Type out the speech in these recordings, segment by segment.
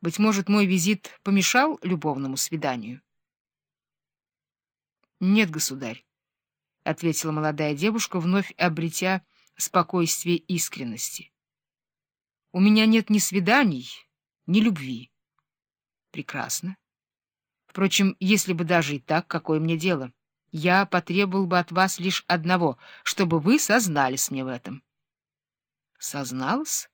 Быть может, мой визит помешал любовному свиданию? — Нет, государь, — ответила молодая девушка, вновь обретя спокойствие искренности. — У меня нет ни свиданий, ни любви. — Прекрасно. Впрочем, если бы даже и так, какое мне дело? Я потребовал бы от вас лишь одного, чтобы вы сознались мне в этом. — Сознался?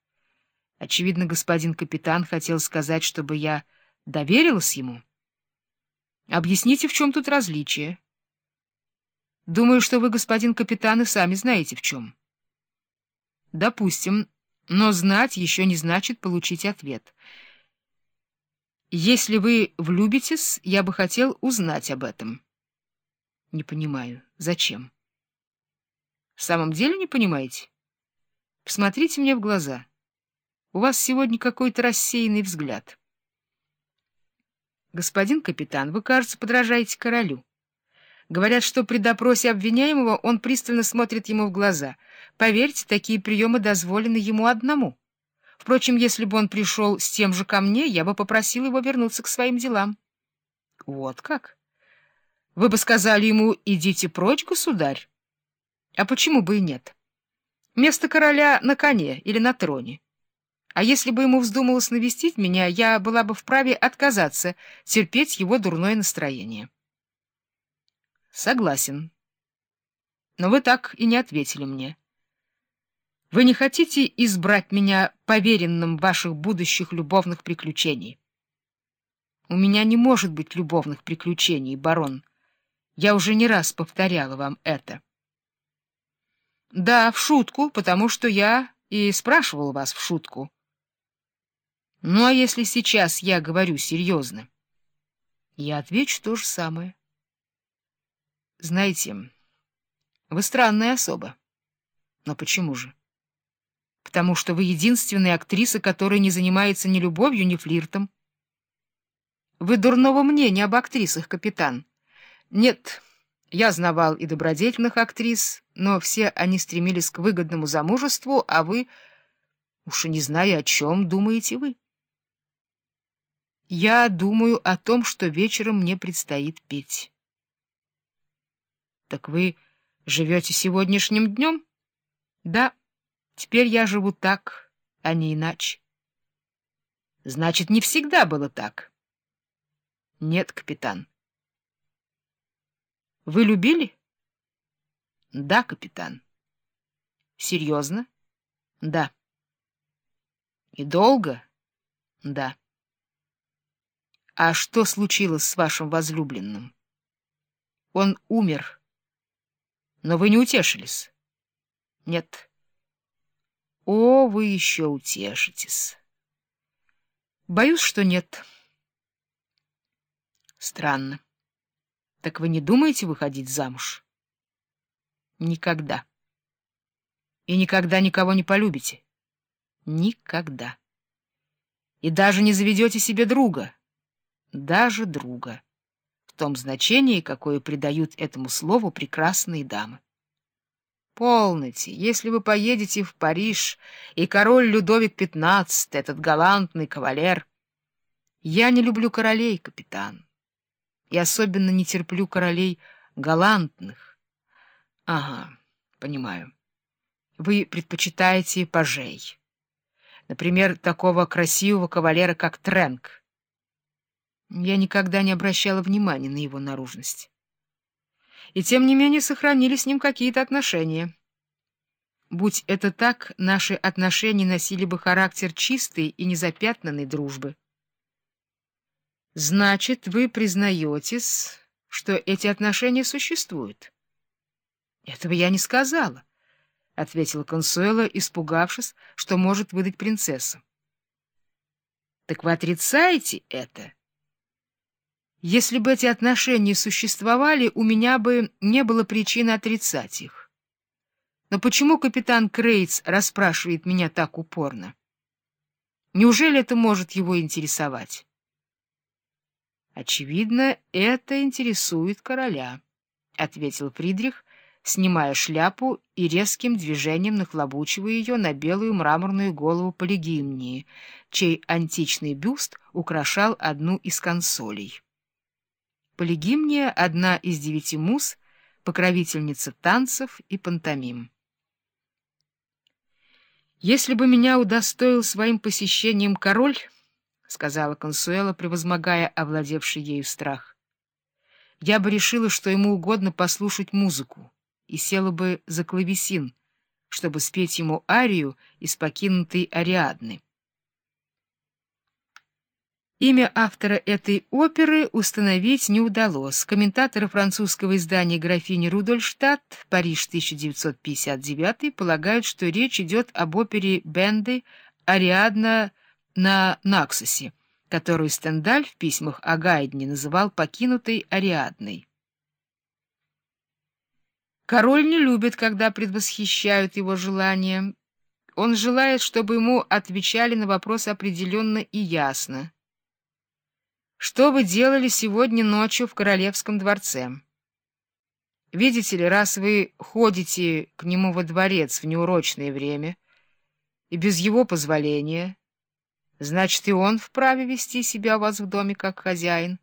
Очевидно, господин капитан хотел сказать, чтобы я доверилась ему. Объясните, в чем тут различие? Думаю, что вы, господин капитан, и сами знаете, в чем. Допустим, но знать еще не значит получить ответ. Если вы влюбитесь, я бы хотел узнать об этом. Не понимаю. Зачем? В самом деле не понимаете? Посмотрите мне в глаза. У вас сегодня какой-то рассеянный взгляд. Господин капитан, вы, кажется, подражаете королю. Говорят, что при допросе обвиняемого он пристально смотрит ему в глаза. Поверьте, такие приемы дозволены ему одному. Впрочем, если бы он пришел с тем же ко мне, я бы попросил его вернуться к своим делам. Вот как? Вы бы сказали ему «идите прочь, государь». А почему бы и нет? Место короля на коне или на троне. А если бы ему вздумалось навестить меня, я была бы вправе отказаться, терпеть его дурное настроение. Согласен. Но вы так и не ответили мне. Вы не хотите избрать меня поверенным ваших будущих любовных приключений? У меня не может быть любовных приключений, барон. Я уже не раз повторяла вам это. Да, в шутку, потому что я и спрашивал вас в шутку. Ну, а если сейчас я говорю серьезно? Я отвечу то же самое. Знаете, вы странная особа. Но почему же? Потому что вы единственная актриса, которая не занимается ни любовью, ни флиртом. Вы дурного мнения об актрисах, капитан. Нет, я знавал и добродетельных актрис, но все они стремились к выгодному замужеству, а вы... Уж и не знаю, о чем думаете вы. Я думаю о том, что вечером мне предстоит петь. Так вы живете сегодняшним днем? Да, теперь я живу так, а не иначе. Значит, не всегда было так. Нет, капитан. Вы любили? Да, капитан. Серьезно? Да. И долго? Да. А что случилось с вашим возлюбленным? Он умер. Но вы не утешились? Нет. О, вы еще утешитесь. Боюсь, что нет. Странно. Так вы не думаете выходить замуж? Никогда. И никогда никого не полюбите? Никогда. И даже не заведете себе друга? Даже друга, в том значении, какое придают этому слову прекрасные дамы. Полноте, если вы поедете в Париж, и король Людовик XV, этот галантный кавалер... Я не люблю королей, капитан, и особенно не терплю королей галантных. Ага, понимаю. Вы предпочитаете пажей. Например, такого красивого кавалера, как Тренк. Я никогда не обращала внимания на его наружность. И тем не менее сохранили с ним какие-то отношения. Будь это так, наши отношения носили бы характер чистой и незапятнанной дружбы. Значит, вы признаетесь, что эти отношения существуют? Этого я не сказала, — ответила Консуэла, испугавшись, что может выдать принцессу. Так вы отрицаете это? — если бы эти отношения существовали, у меня бы не было причины отрицать их. Но почему капитан Крейтс расспрашивает меня так упорно? Неужели это может его интересовать? Очевидно, это интересует короля, — ответил Фридрих, снимая шляпу и резким движением нахлобучивая ее на белую мраморную голову Полигимнии, чей античный бюст украшал одну из консолей. Полигимния — одна из девяти мус, покровительница танцев и пантомим. «Если бы меня удостоил своим посещением король, — сказала Консуэла, превозмогая овладевший ею страх, — я бы решила, что ему угодно послушать музыку, и села бы за клавесин, чтобы спеть ему арию из покинутой Ариадны. Имя автора этой оперы установить не удалось. Комментаторы французского издания «Графини Рудольштадт», Париж, 1959, полагают, что речь идет об опере Бенды «Ариадна на Наксосе», которую Стендаль в письмах о Гайдне называл «покинутой Ариадной». Король не любит, когда предвосхищают его желания. Он желает, чтобы ему отвечали на вопрос определенно и ясно. Что вы делали сегодня ночью в королевском дворце? Видите ли, раз вы ходите к нему во дворец в неурочное время и без его позволения, значит, и он вправе вести себя у вас в доме как хозяин.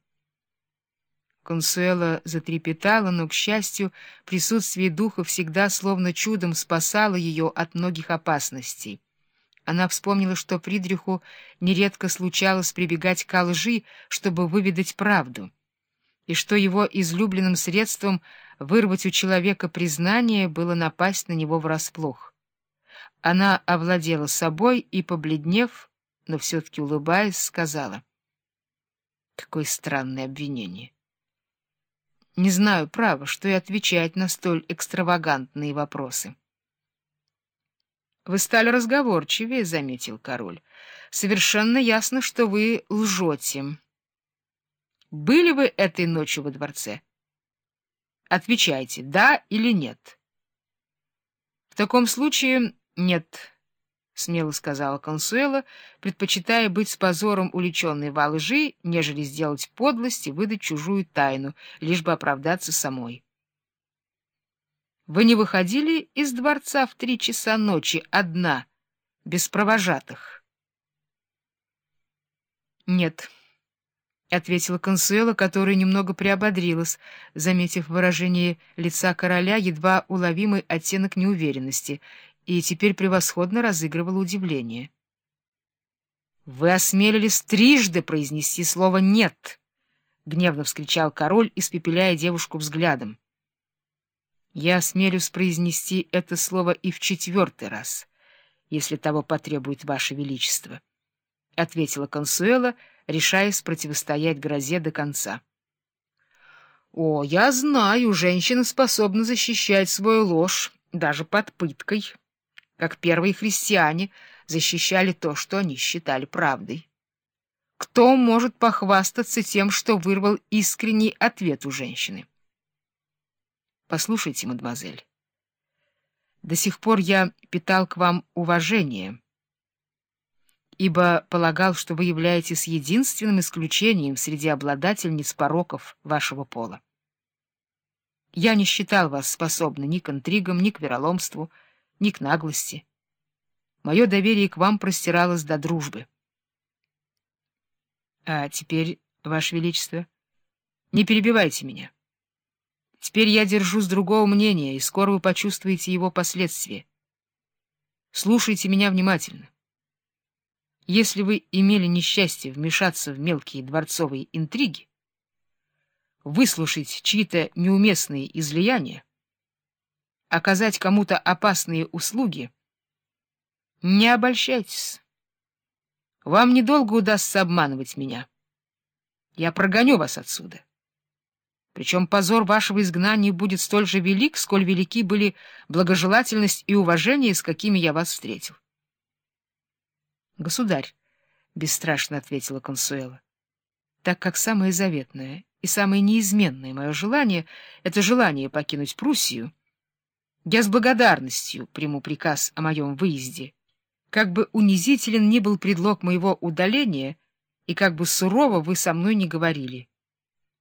Консуэла затрепетала, но, к счастью, присутствие духа всегда словно чудом спасало ее от многих опасностей. Она вспомнила, что Фридриху нередко случалось прибегать к лжи, чтобы выведать правду, и что его излюбленным средством вырвать у человека признание было напасть на него врасплох. Она овладела собой и, побледнев, но все-таки улыбаясь, сказала, «Какое странное обвинение!» Не знаю, право, что и отвечать на столь экстравагантные вопросы. — Вы стали разговорчивее, — заметил король. — Совершенно ясно, что вы лжете. Были вы этой ночью во дворце? Отвечайте, да или нет. В таком случае нет, — смело сказала Консуэла, предпочитая быть с позором уличенной во лжи, нежели сделать подлость и выдать чужую тайну, лишь бы оправдаться самой. Вы не выходили из дворца в три часа ночи одна, без провожатых? — Нет, — ответила Консуэла, которая немного приободрилась, заметив выражение лица короля едва уловимый оттенок неуверенности, и теперь превосходно разыгрывала удивление. — Вы осмелились трижды произнести слово «нет», — гневно вскричал король, испепеляя девушку взглядом. Я осмелюсь произнести это слово и в четвертый раз, если того потребует Ваше Величество, — ответила Консуэла, решаясь противостоять грозе до конца. — О, я знаю, женщина способна защищать свою ложь даже под пыткой, как первые христиане защищали то, что они считали правдой. Кто может похвастаться тем, что вырвал искренний ответ у женщины? Послушайте, мадемуазель, до сих пор я питал к вам уважение, ибо полагал, что вы являетесь единственным исключением среди обладательниц пороков вашего пола. Я не считал вас способны ни к интригам, ни к вероломству, ни к наглости. Мое доверие к вам простиралось до дружбы. А теперь, Ваше Величество, не перебивайте меня. Теперь я держусь другого мнения, и скоро вы почувствуете его последствия. Слушайте меня внимательно. Если вы имели несчастье вмешаться в мелкие дворцовые интриги, выслушать чьи-то неуместные излияния, оказать кому-то опасные услуги, не обольщайтесь. Вам недолго удастся обманывать меня. Я прогоню вас отсюда. Причем позор вашего изгнания будет столь же велик, сколь велики были благожелательность и уважение, с какими я вас встретил. — Государь, — бесстрашно ответила Консуэла, — так как самое заветное и самое неизменное мое желание — это желание покинуть Пруссию, я с благодарностью приму приказ о моем выезде, как бы унизителен ни был предлог моего удаления и как бы сурово вы со мной не говорили.